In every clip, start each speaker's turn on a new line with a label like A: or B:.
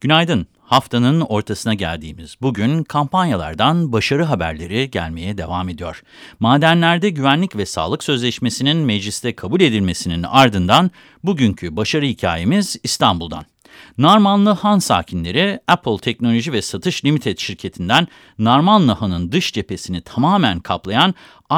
A: Günaydın. Haftanın ortasına geldiğimiz bugün kampanyalardan başarı haberleri gelmeye devam ediyor. Madenlerde güvenlik ve sağlık sözleşmesinin mecliste kabul edilmesinin ardından bugünkü başarı hikayemiz İstanbul'dan. Narmanlı Han sakinleri Apple Teknoloji ve Satış Limited şirketinden Narmanlı Han'ın dış cephesini tamamen kaplayan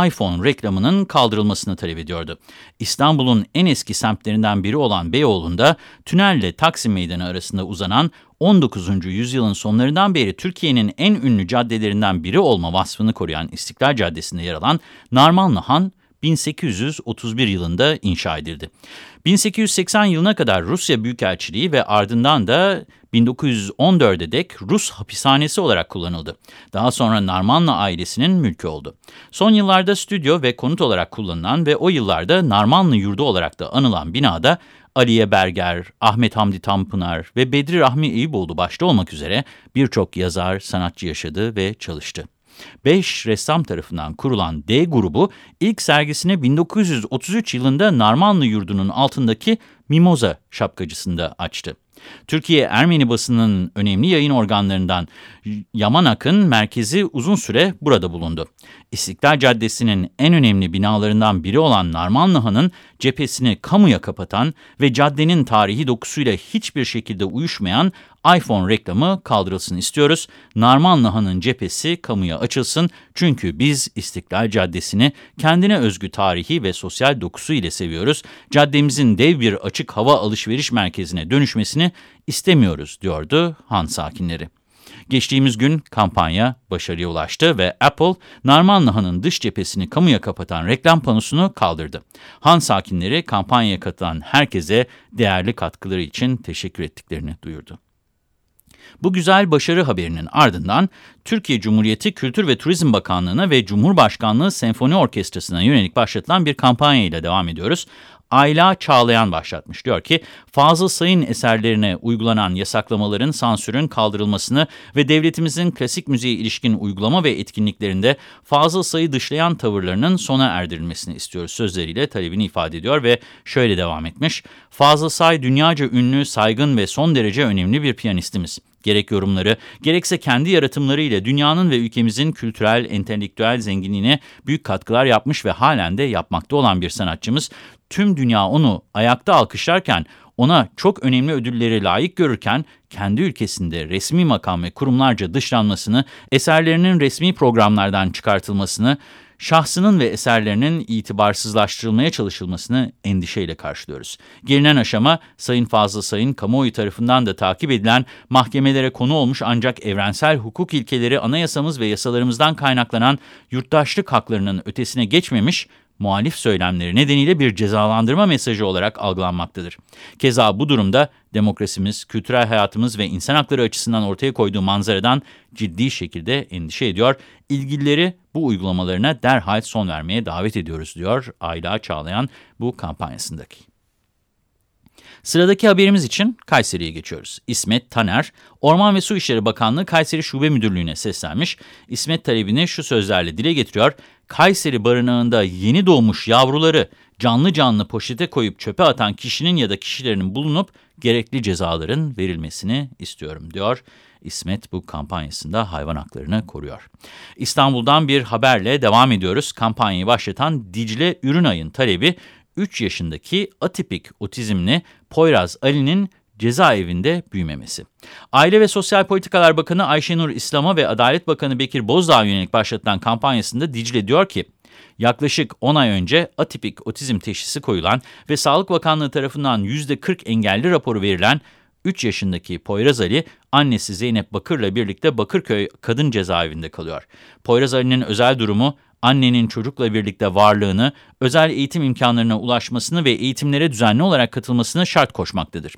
A: iPhone reklamının kaldırılmasını talep ediyordu. İstanbul'un en eski semtlerinden biri olan Beyoğlu'nda tünelle Taksim Meydanı arasında uzanan 19. yüzyılın sonlarından beri Türkiye'nin en ünlü caddelerinden biri olma vasfını koruyan İstiklal Caddesi'nde yer alan Narmanlı Han, 1831 yılında inşa edildi. 1880 yılına kadar Rusya Büyükelçiliği ve ardından da 1914'e dek Rus hapishanesi olarak kullanıldı. Daha sonra Narmanlı ailesinin mülkü oldu. Son yıllarda stüdyo ve konut olarak kullanılan ve o yıllarda Narmanlı yurdu olarak da anılan binada Aliye Berger, Ahmet Hamdi Tanpınar ve Bedri Rahmi Eyüboğlu başta olmak üzere birçok yazar, sanatçı yaşadı ve çalıştı. 5 ressam tarafından kurulan D grubu ilk sergisini 1933 yılında Narmanlı yurdunun altındaki Mimoza şapkacısında açtı. Türkiye Ermeni basının önemli yayın organlarından Yamanak'ın merkezi uzun süre burada bulundu. İstiklal Caddesi'nin en önemli binalarından biri olan Narmanlıhan'ın cephesini kamuya kapatan ve caddenin tarihi dokusuyla hiçbir şekilde uyuşmayan iPhone reklamı kaldırılsın istiyoruz. Narmanlıhan'ın cephesi kamuya açılsın çünkü biz İstiklal Caddesi'ni kendine özgü tarihi ve sosyal dokusu ile seviyoruz. Caddemizin dev bir açık hava alışveriş merkezine dönüşmesini istemiyoruz diyordu Han sakinleri. Geçtiğimiz gün kampanya başarıya ulaştı ve Apple, Narmanlı Han'ın dış cephesini kamuya kapatan reklam panosunu kaldırdı. Han sakinleri kampanyaya katılan herkese değerli katkıları için teşekkür ettiklerini duyurdu. Bu güzel başarı haberinin ardından Türkiye Cumhuriyeti Kültür ve Turizm Bakanlığı'na ve Cumhurbaşkanlığı Senfoni Orkestrası'na yönelik başlatılan bir kampanya ile devam ediyoruz. Ayla Çağlayan başlatmış. Diyor ki Fazıl Say'ın eserlerine uygulanan yasaklamaların, sansürün kaldırılmasını ve devletimizin klasik müziğe ilişkin uygulama ve etkinliklerinde Fazıl Say'ı dışlayan tavırlarının sona erdirilmesini istiyoruz sözleriyle talebini ifade ediyor ve şöyle devam etmiş. Fazıl Say dünyaca ünlü, saygın ve son derece önemli bir piyanistimiz. Gerek yorumları, gerekse kendi yaratımlarıyla dünyanın ve ülkemizin kültürel, entelektüel zenginliğine büyük katkılar yapmış ve halen de yapmakta olan bir sanatçımız. Tüm dünya onu ayakta alkışlarken, ona çok önemli ödülleri layık görürken, kendi ülkesinde resmi makam ve kurumlarca dışlanmasını, eserlerinin resmi programlardan çıkartılmasını, şahsının ve eserlerinin itibarsızlaştırılmaya çalışılmasını endişeyle karşılıyoruz. Gelinen aşama Sayın Fazıl Sayın kamuoyu tarafından da takip edilen mahkemelere konu olmuş ancak evrensel hukuk ilkeleri anayasamız ve yasalarımızdan kaynaklanan yurttaşlık haklarının ötesine geçmemiş muhalif söylemleri nedeniyle bir cezalandırma mesajı olarak algılanmaktadır. Keza bu durumda demokrasimiz, kültürel hayatımız ve insan hakları açısından ortaya koyduğu manzaradan ciddi şekilde endişe ediyor. İlgilileri bu uygulamalarına derhal son vermeye davet ediyoruz diyor Ayla Çağlayan bu kampanyasındaki. Sıradaki haberimiz için Kayseri'ye geçiyoruz. İsmet Taner, Orman ve Su İşleri Bakanlığı Kayseri Şube Müdürlüğü'ne seslenmiş. İsmet talebini şu sözlerle dile getiriyor. Kayseri barınağında yeni doğmuş yavruları canlı canlı poşete koyup çöpe atan kişinin ya da kişilerinin bulunup gerekli cezaların verilmesini istiyorum diyor. İsmet bu kampanyasında hayvan haklarını koruyor. İstanbul'dan bir haberle devam ediyoruz. Kampanyayı başlatan Dicle Ürünay'ın talebi 3 yaşındaki atipik otizmli Poyraz Ali'nin cezaevinde büyümemesi. Aile ve Sosyal Politikalar Bakanı Ayşenur İslam'a ve Adalet Bakanı Bekir Bozdağ'a yönelik başlatılan kampanyasında Dicle diyor ki, yaklaşık 10 ay önce atipik otizm teşhisi koyulan ve Sağlık Bakanlığı tarafından %40 engelli raporu verilen 3 yaşındaki Poyraz Ali, annesi Zeynep Bakır'la birlikte Bakırköy Kadın Cezaevinde kalıyor. Poyraz Ali'nin özel durumu annenin çocukla birlikte varlığını, özel eğitim imkanlarına ulaşmasını ve eğitimlere düzenli olarak katılmasını şart koşmaktadır.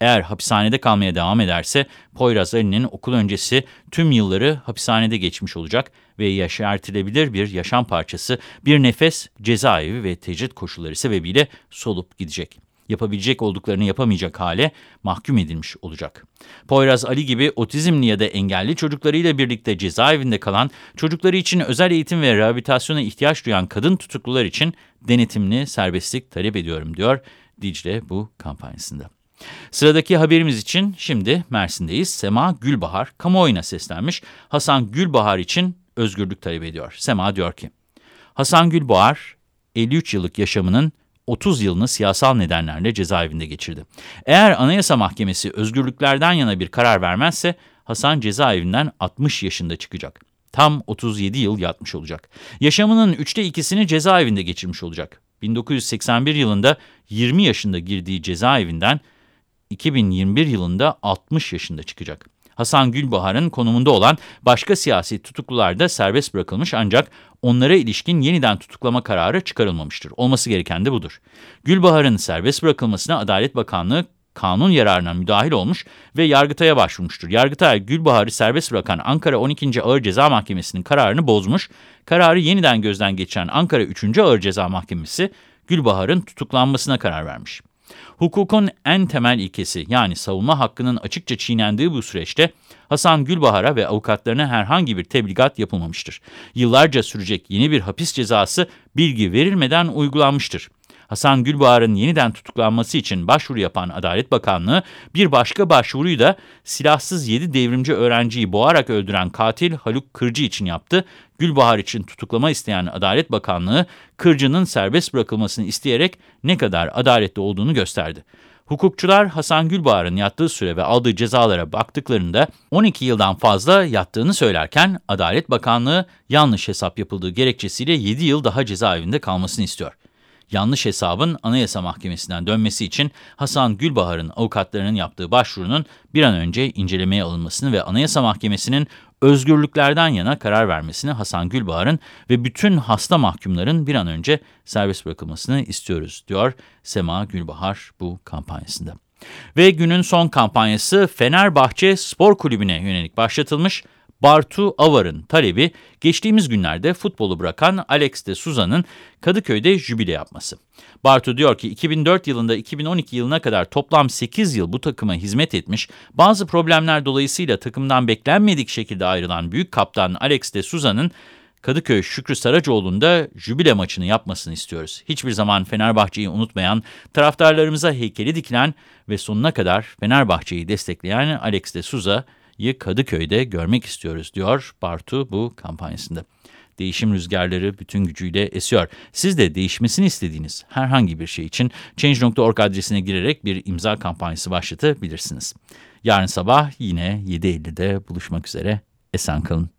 A: Eğer hapishanede kalmaya devam ederse Poyraz Ali'nin okul öncesi tüm yılları hapishanede geçmiş olacak ve yaşartilebilir bir yaşam parçası, bir nefes cezaevi ve tecrit koşulları sebebiyle solup gidecek yapabilecek olduklarını yapamayacak hale mahkum edilmiş olacak. Poyraz Ali gibi otizmli ya da engelli çocuklarıyla birlikte cezaevinde kalan, çocukları için özel eğitim ve rehabilitasyona ihtiyaç duyan kadın tutuklular için denetimli serbestlik talep ediyorum diyor Dicle bu kampanyasında. Sıradaki haberimiz için şimdi Mersin'deyiz. Sema Gülbahar kamuoyuna seslenmiş. Hasan Gülbahar için özgürlük talep ediyor. Sema diyor ki, Hasan Gülbahar 53 yıllık yaşamının 30 yılını siyasal nedenlerle cezaevinde geçirdi. Eğer Anayasa Mahkemesi özgürlüklerden yana bir karar vermezse Hasan cezaevinden 60 yaşında çıkacak. Tam 37 yıl yatmış olacak. Yaşamının üçte ikisini cezaevinde geçirmiş olacak. 1981 yılında 20 yaşında girdiği cezaevinden 2021 yılında 60 yaşında çıkacak. Hasan Gülbahar'ın konumunda olan başka siyasi tutuklular da serbest bırakılmış ancak onlara ilişkin yeniden tutuklama kararı çıkarılmamıştır. Olması gereken de budur. Gülbahar'ın serbest bırakılmasına Adalet Bakanlığı kanun yararına müdahil olmuş ve Yargıtay'a başvurmuştur. Yargıtay, Gülbahar'ı serbest bırakan Ankara 12. Ağır Ceza Mahkemesi'nin kararını bozmuş. Kararı yeniden gözden geçiren Ankara 3. Ağır Ceza Mahkemesi, Gülbahar'ın tutuklanmasına karar vermiş. Hukukun en temel ilkesi yani savunma hakkının açıkça çiğnendiği bu süreçte Hasan Gülbahar'a ve avukatlarına herhangi bir tebligat yapılmamıştır. Yıllarca sürecek yeni bir hapis cezası bilgi verilmeden uygulanmıştır. Hasan Gülbahar'ın yeniden tutuklanması için başvuru yapan Adalet Bakanlığı bir başka başvuruyu da silahsız 7 devrimci öğrenciyi boğarak öldüren katil Haluk Kırcı için yaptı. Gülbahar için tutuklama isteyen Adalet Bakanlığı Kırcı'nın serbest bırakılmasını isteyerek ne kadar adaletli olduğunu gösterdi. Hukukçular Hasan Gülbahar'ın yattığı süre ve aldığı cezalara baktıklarında 12 yıldan fazla yattığını söylerken Adalet Bakanlığı yanlış hesap yapıldığı gerekçesiyle 7 yıl daha cezaevinde kalmasını istiyor yanlış hesabın Anayasa Mahkemesi'nden dönmesi için Hasan Gülbahar'ın avukatlarının yaptığı başvurunun bir an önce incelemeye alınmasını ve Anayasa Mahkemesi'nin özgürlüklerden yana karar vermesini Hasan Gülbahar'ın ve bütün hasta mahkumların bir an önce serbest bırakılmasını istiyoruz, diyor Sema Gülbahar bu kampanyasında. Ve günün son kampanyası Fenerbahçe Spor Kulübü'ne yönelik başlatılmış Bartu Avar'ın talebi geçtiğimiz günlerde futbolu bırakan Alex de Souza'nın Kadıköy'de jübile yapması. Bartu diyor ki 2004 yılında 2012 yılına kadar toplam 8 yıl bu takıma hizmet etmiş, bazı problemler dolayısıyla takımdan beklenmedik şekilde ayrılan büyük kaptan Alex de Souza'nın Kadıköy Şükrü Saracoğlu'nda jübile maçını yapmasını istiyoruz. Hiçbir zaman Fenerbahçe'yi unutmayan, taraftarlarımıza heykeli dikilen ve sonuna kadar Fenerbahçe'yi destekleyen Alex de Souza, Kadıköy'de görmek istiyoruz diyor Bartu bu kampanyasında. Değişim rüzgarları bütün gücüyle esiyor. Siz de değişmesini istediğiniz herhangi bir şey için Change.org adresine girerek bir imza kampanyası başlatabilirsiniz. Yarın sabah yine 7.50'de buluşmak üzere. Esen kalın.